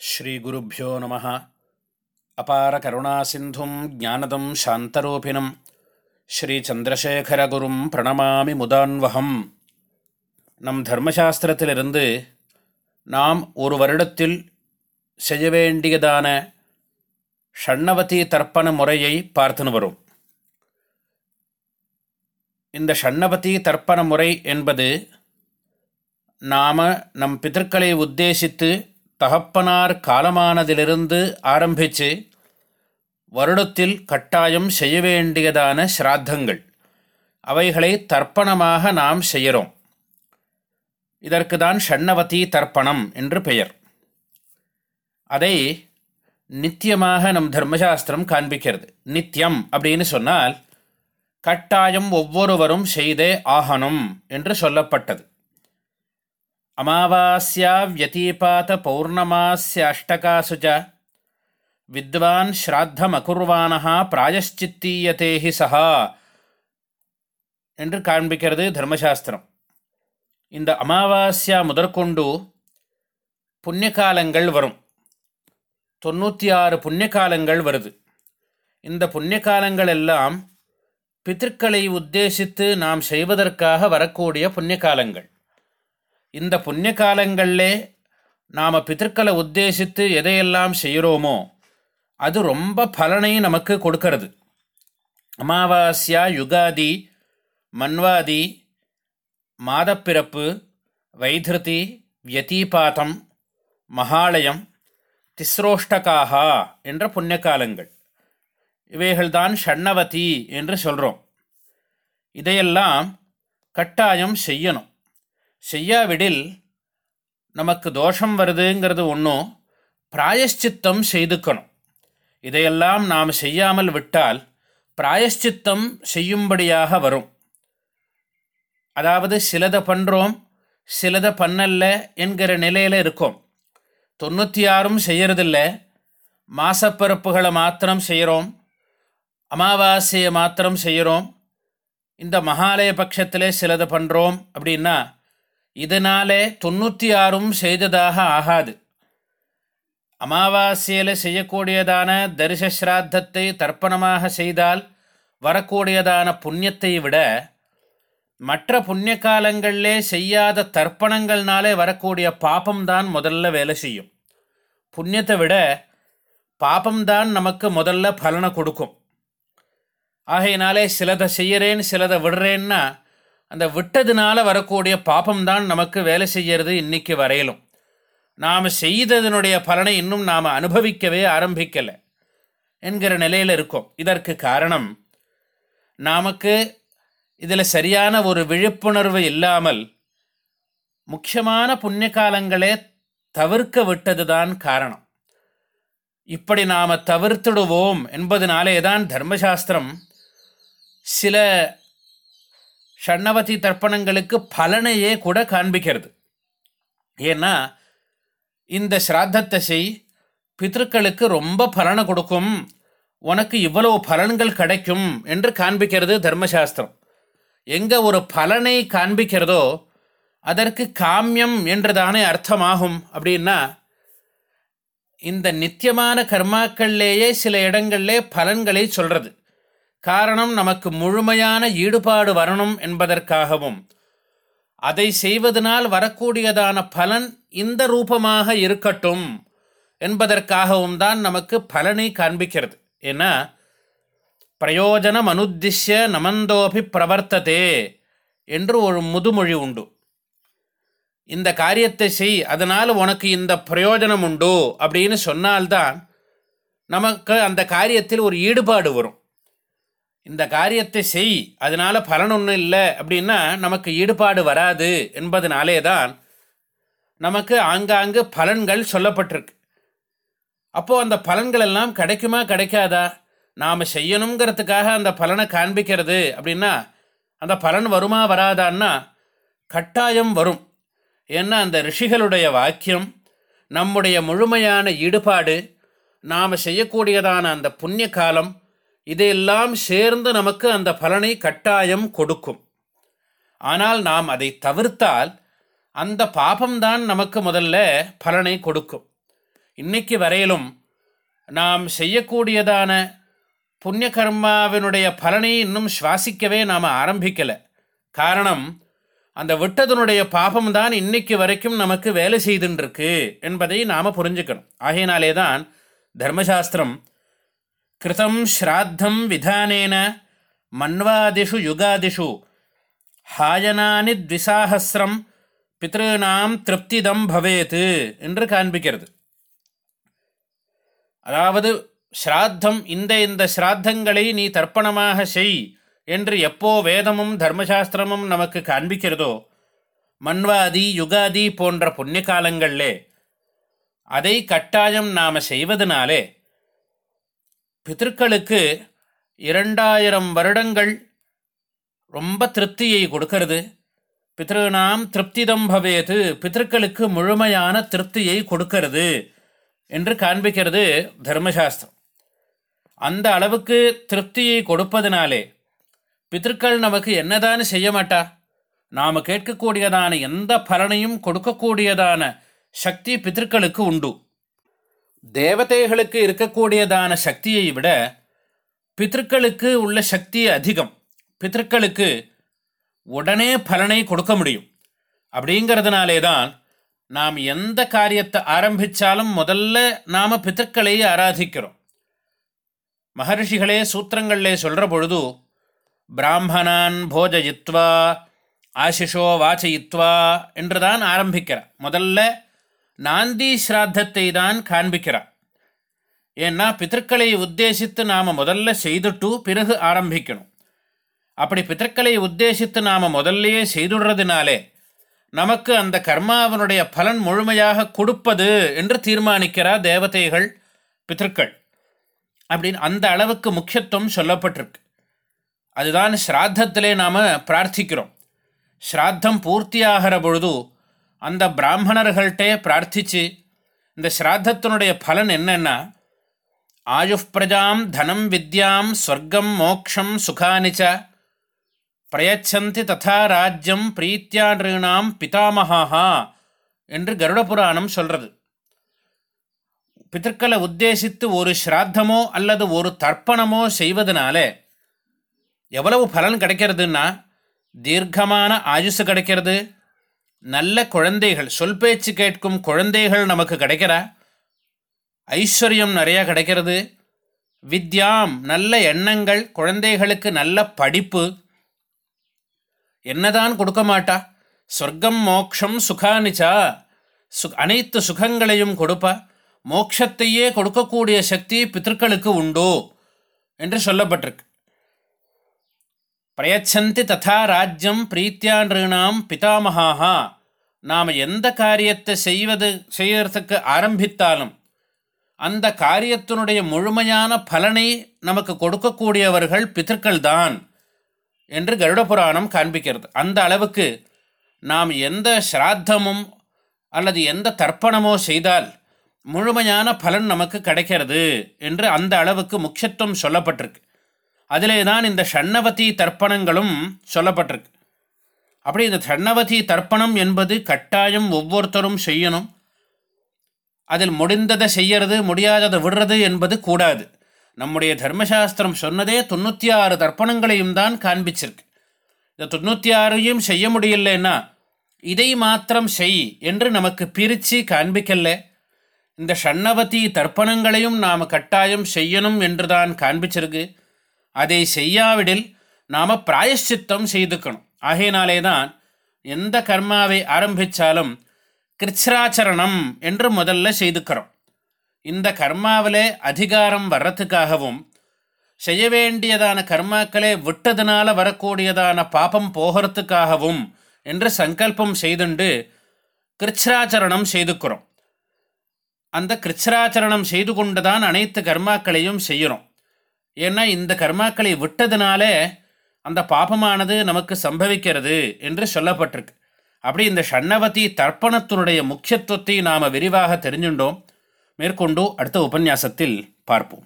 ஸ்ரீகுருப்போ நம. அபார கருணாசிந்தும் ஜானதம் சாந்தரூபிணம். ஸ்ரீச்சந்திரசேகரகுரும் பிரணமாமி முதான்வகம் நம் தர்மசாஸ்திரத்திலிருந்து நாம் ஒரு வருடத்தில் செய்ய வேண்டியதான ஷண்ணவதி தர்ப்பண முறையை பார்த்துன்னு வரும். இந்த ஷண்ணவதி தர்ப்பண முறை என்பது நாம் நம் பிதற்களை உத்தேசித்து தகப்பனார் காலமானதிலிருந்து ஆரம்பித்து வருடத்தில் கட்டாயம் செய்ய வேண்டியதான ஸ்ராத்தங்கள். அவைகளை தர்ப்பணமாக நாம் செய்கிறோம். இதற்கு தான் ஷண்ணவதி தர்ப்பணம் என்று பெயர். அதை நித்தியமாக நம் தர்மசாஸ்திரம் காண்பிக்கிறது. நித்தியம் அப்படின்னு சொன்னால் கட்டாயம் ஒவ்வொருவரும் செய்தே ஆகணும் என்று சொல்லப்பட்டது. அமாவாஸ்யா வியதீபாத பௌர்ணமாஸ்யாஷ்டகாசு ச வித்வான் ஸ்ராத்தமகுர்வானஹா பிராயஷ்சித்தீயதேஹி சஹா என்று காண்பிக்கிறது தர்மசாஸ்திரம். இந்த அமாவாஸ்யா முதற்கொண்டு புண்ணியகாலங்கள் வரும். தொண்ணூற்றி ஆறு புண்ணியகாலங்கள் வருது. இந்த புண்ணியகாலங்கள் எல்லாம் பித்திருக்களை உத்தேசித்து நாம் செய்வதற்காக வரக்கூடிய புண்ணியகாலங்கள். இந்த புண்ணிய காலங்களிலே நாம் பித்தர்களை உத்தேசித்து எதையெல்லாம் செய்கிறோமோ அது ரொம்ப பலனை நமக்கு கொடுக்கறது. அமாவாஸ்யா யுகாதி மன்வாதி மாதப்பிறப்பு வைத்திருதி வியதீபாதம் மகாலயம் திஸ்ரோஷ்டகாகா என்ற புண்ணிய காலங்கள் இவைகள்தான் ஷண்ணவதி என்று சொல்கிறோம் இதையெல்லாம் கட்டாயம் செய்யணும். செய்யாவிடில் நமக்கு தோஷம் வருதுங்கிறது ஒன்றும் பிராயஷ்சித்தம் செய்துக்கணும். இதையெல்லாம் நாம் செய்யாமல் விட்டால் பிராயஷ்சித்தம் செய்யும்படியாக வரும். அதாவது சிலதை பண்ணுறோம் சிலதை பண்ணல்ல என்கிற நிலையில் இருக்கோம். தொண்ணூற்றி ஆறும் செய்கிறதில்ல மாசப்பிறப்புகளை மாத்திரம் செய்கிறோம் அமாவாசையை மாத்திரம் செய்கிறோம் இந்த மகாலய பட்சத்திலே சிலதை பண்ணுறோம் அப்படின்னா இதனாலே தொண்ணூற்றி ஆறும் செய்ததாக ஆகாது. அமாவாசையில் செய்யக்கூடியதான தரிசஸ்ராத்தத்தை தர்ப்பணமாக செய்தால் வரக்கூடியதான புண்ணியத்தை விட மற்ற புண்ணிய காலங்களிலே செய்யாத தர்ப்பணங்கள்னாலே வரக்கூடிய பாபம்தான் முதல்ல வேலை செய்யும். புண்ணியத்தை விட பாப்பம்தான் நமக்கு முதல்ல பலனை கொடுக்கும். ஆகையினாலே சிலதை செய்கிறேன் சிலதை விடுறேன்னா அந்த விட்டதுனால வரக்கூடிய பாப்பம்தான் நமக்கு வேலை செய்கிறது இன்றைக்கி வரையிலும். நாம் செய்ததனுடைய பலனை இன்னும் நாம் அனுபவிக்கவே ஆரம்பிக்கலை என்கிற நிலையில் இருக்கோம். இதற்கு காரணம் நமக்கு இதில் சரியான ஒரு விழிப்புணர்வு இல்லாமல் முக்கியமான புண்ணிய காலங்களே தவிர்க்க விட்டது தான் காரணம். இப்படி நாம் தவிர்த்துடுவோம் என்பதனாலே தான் தர்மசாஸ்திரம் சில ஷண்ணவதி தர்ப்பணங்களுக்கு பலனையே கூட காண்பிக்கிறது. ஏன்னா இந்த ஸ்ராத்தத்தை செய் பித்ருக்களுக்கு ரொம்ப பலனை கொடுக்கும் உனக்கு இவ்வளவு பலன்கள் கிடைக்கும் என்று காண்பிக்கிறது தர்மசாஸ்திரம். எங்கே ஒரு பலனை காண்பிக்கிறதோ அதற்கு காமியம் என்றுதானே அர்த்தமாகும் அப்படின்னா இந்த நித்தியமான கர்மாக்கள்லேயே சில இடங்கள்லே பலன்களை சொல்கிறது காரணம் நமக்கு முழுமையான ஈடுபாடு வரணும் என்பதற்காகவும் அதை செய்வதனால் வரக்கூடியதான பலன் இந்த ரூபமாக இருக்கட்டும் என்பதற்காகவும் தான் நமக்கு பலனை காண்பிக்கிறது. ஏன்னா பிரயோஜனம் அனுத்திஷ்ய நமந்தோபி பிரவர்த்ததே என்று ஒரு முதுமொழி உண்டு. இந்த காரியத்தை செய் அதனால் உனக்கு இந்த பிரயோஜனம் உண்டு அப்படின்னு சொன்னால்தான் நமக்கு அந்த காரியத்தில் ஒரு ஈடுபாடு வரும். இந்த காரியத்தை செய் அதனால் பலன் ஒன்றும் இல்லை அப்படின்னா நமக்கு ஈடுபாடு வராது என்பதனாலே தான் நமக்கு ஆங்காங்கு பலன்கள் சொல்லப்பட்டிருக்கு. அப்போது அந்த பலன்கள் எல்லாம் கிடைக்குமா கிடைக்காதா? நாம் செய்யணுங்கிறதுக்காக அந்த பலனை காண்பிக்கிறது அப்படின்னா அந்த பலன் வருமா வராதான்னா கட்டாயம் வரும். ஏன்னா அந்த ரிஷிகளுடைய வாக்கியம் நம்முடைய முழுமையான ஈடுபாடு நாம் செய்யக்கூடியதான அந்த புண்ணிய காலம் இதையெல்லாம் சேர்ந்து நமக்கு அந்த பலனை கட்டாயம் கொடுக்கும். ஆனால் நாம் அதை தவிர்த்தால் அந்த பாபம்தான் நமக்கு முதல்ல பலனை கொடுக்கும். இன்னைக்கு வரையிலும் நாம் செய்யக்கூடியதான புண்ணிய கர்மாவினுடைய பலனை இன்னும் சுவாசிக்கவே நாம் ஆரம்பிக்கலை. காரணம் அந்த விட்டதனுடைய பாபம் தான் இன்னைக்கு வரைக்கும் நமக்கு வேலை செய்துன்றிருக்கு என்பதை நாம் புரிஞ்சுக்கணும். ஆகையினாலே தான் தர்மசாஸ்திரம் கிருத்தம் ஸ்ராத்தம் விதானேன மன்வாதிஷு யுகாதிஷு ஹாயனானி த்விசாகசிரம் பித்ருநாம் திருப்திதம் பவேத்து என்று காண்பிக்கிறது. அதாவது ஸ்ராத்தம் இந்த இந்த ஸ்ராத்தங்களை நீ தர்ப்பணமாக செய் என்று எப்போ வேதமும் தர்மசாஸ்திரமும் நமக்கு காண்பிக்கிறதோ மன்வாதி யுகாதி போன்ற புண்ணிய காலங்களிலே அதை கட்டாயம் நாம் செய்வதனாலே பித்திருக்களுக்கு இரண்டாயிரம் வருடங்கள் ரொம்ப திருப்தியை கொடுக்கறது. பித்ருநாம் திருப்திதம் பவேது பித்திருக்களுக்கு முழுமையான திருப்தியை கொடுக்கறது என்று காண்பிக்கிறது தர்மசாஸ்திரம். அந்த அளவுக்கு திருப்தியை கொடுப்பதனாலே பித்திருக்கள் நமக்கு என்னதான் செய்ய மாட்டா? நாம் கேட்கக்கூடியதான எந்த பலனையும் கொடுக்கக்கூடியதான சக்தி பித்திருக்களுக்கு உண்டு. தேவதைகளுக்கு இருக்கக்கூடியதான சக்தியை விட பித்திருக்களுக்கு உள்ள சக்தி அதிகம். பித்திருக்களுக்கு உடனே பலனை கொடுக்க முடியும். அப்படிங்கிறதுனாலே தான் நாம் எந்த காரியத்தை ஆரம்பித்தாலும் முதல்ல நாம் பித்திருக்களை ஆராதிக்கிறோம். மகர்ஷிகளே சூத்திரங்களே சொல்கிற பொழுது பிராமணான் போஜயித்வா ஆசிஷோ வாச்சயித்வா என்று தான் ஆரம்பிக்கிறார். முதல்ல நாந்தி ஸ்ராத்தத்தை தான் காண்பிக்கிறான் ஏன்னா பித்தர்களை உத்தேசித்து நாம் முதல்ல செய்துட்டு பிறகு ஆரம்பிக்கணும். அப்படி பித்தர்களை உத்தேசித்து நாம் முதல்லையே செய்துடுறதுனாலே நமக்கு அந்த கர்மாவனுடைய பலன் முழுமையாக கொடுப்பது என்று தீர்மானிக்கிறார் தேவதைகள் பித்தர்கள் அப்படின்னு அந்த அளவுக்கு முக்கியத்துவம் சொல்லப்பட்டிருக்கு. அதுதான் ஸ்ராத்தத்திலே நாம் பிரார்த்திக்கிறோம். ஸ்ராத்தம் பூர்த்தியாகிற பொழுது அந்த பிராமணர்கள்ட்டே பிரார்த்தித்து இந்த ஸ்ராத்தத்தினுடைய பலன் என்னென்னா ஆயுஷ் பிரஜாம் தனம் வித்யாம் ஸ்வர்க்கம் மோக்ஷம் சுகானிச்ச பிரயச்சந்தி ததா ராஜ்யம் பிரீத்தியான்றாம் பிதாமகா என்று கருட புராணம் சொல்கிறது பித்தர்களை உத்தேசித்து ஒரு ஸ்ராத்தமோ அல்லது ஒரு தர்ப்பணமோ செய்வதனால எவ்வளவு பலன் கிடைக்கிறதுன்னா தீர்க்கமான ஆயுசு கிடைக்கிறது நல்ல குழந்தைகள் சொல் பேச்சு கேட்கும் குழந்தைகள் நமக்கு கிடைக்கிறா? ஐஸ்வர்யம் நிறையா கிடைக்கிறது. வித்யாம் நல்ல எண்ணங்கள் குழந்தைகளுக்கு நல்ல படிப்பு. என்னதான் கொடுக்க மாட்டா? சொர்க்கம் மோக்ஷம் சுகானிச்சா? சு அனைத்து சுகங்களையும் கொடுப்பா. மோட்சத்தையே கொடுக்கக்கூடிய சக்தி பித்தர்களுக்கு உண்டோ? என்று சொல்லப்பட்டிருக்கு. பிரயச்சந்தி ததா ராஜ்யம் பிரீத்தியான்றாம் பிதாமகாக நாம் எந்த காரியத்தை செய்வது செய்யறதுக்கு ஆரம்பித்தாலும் அந்த காரியத்தினுடைய முழுமையான பலனை நமக்கு கொடுக்கக்கூடியவர்கள் பித்தர்கள் தான் என்று கருட புராணம் காண்பிக்கிறது. அந்த அளவுக்கு நாம் எந்த ஸ்ராத்தமும் அல்லது எந்த தர்ப்பணமோ செய்தால் முழுமையான பலன் நமக்கு கிடைக்கிறது என்று அந்த அளவுக்கு முக்கியத்துவம் சொல்லப்பட்டிருக்கு. அதிலே தான் இந்த ஷண்ணவதி தர்ப்பணங்களும் சொல்லப்பட்டிருக்கு. அப்படி இந்த ஷண்ணவதி தர்ப்பணம் என்பது கட்டாயம் ஒவ்வொருத்தரும் செய்யணும். அதில் முடிந்ததை செய்யறது முடியாததை விடுறது என்பது கூடாது. நம்முடைய தர்மசாஸ்திரம் சொன்னதே தொண்ணூற்றி ஆறு தர்ப்பணங்களையும் தான் காண்பிச்சிருக்கு. இந்த தொண்ணூற்றி ஆறையும் செய்ய முடியலன்னா இதை மாத்திரம் செய் என்று நமக்கு பிரித்து காண்பிக்கல இந்த ஷண்ணவதி தர்ப்பணங்களையும் நாம் கட்டாயம் செய்யணும் என்று தான் காண்பிச்சிருக்கு. அதை செய்யாவிடில் நாம் பிராயஷ்சித்தம் செய்துக்கணும். ஆகையினாலே தான் எந்த கர்மாவை ஆரம்பித்தாலும் கிருச்ராச்சரணம் என்று முதல்ல செய்துக்கிறோம். இந்த கர்மாவிலே அதிகாரம் வர்றதுக்காகவும் செய்ய வேண்டியதான கர்மாக்களே விட்டதுனால வரக்கூடியதான பாபம் போகிறதுக்காகவும் என்று சங்கல்பம் செய்துண்டு கிருச்ராச்சரணம் செய்துக்கிறோம். அந்த கிருச்ராச்சரணம் செய்து கொண்டு தான் அனைத்து கர்மாக்களையும் செய்கிறோம். ஏன்னா இந்த கர்மாக்களை விட்டதுனால அந்த பாபமானது நமக்கு சம்பவிக்கிறது என்று சொல்லப்பட்டிருக்கு. அப்படி இந்த ஷண்ணவதி தர்ப்பணத்தினுடைய முக்கியத்துவத்தை நாம் விரிவாக தெரிஞ்சுட்டோம் மேற்கொண்டு அடுத்த உபன்யாசத்தில் பார்ப்போம்.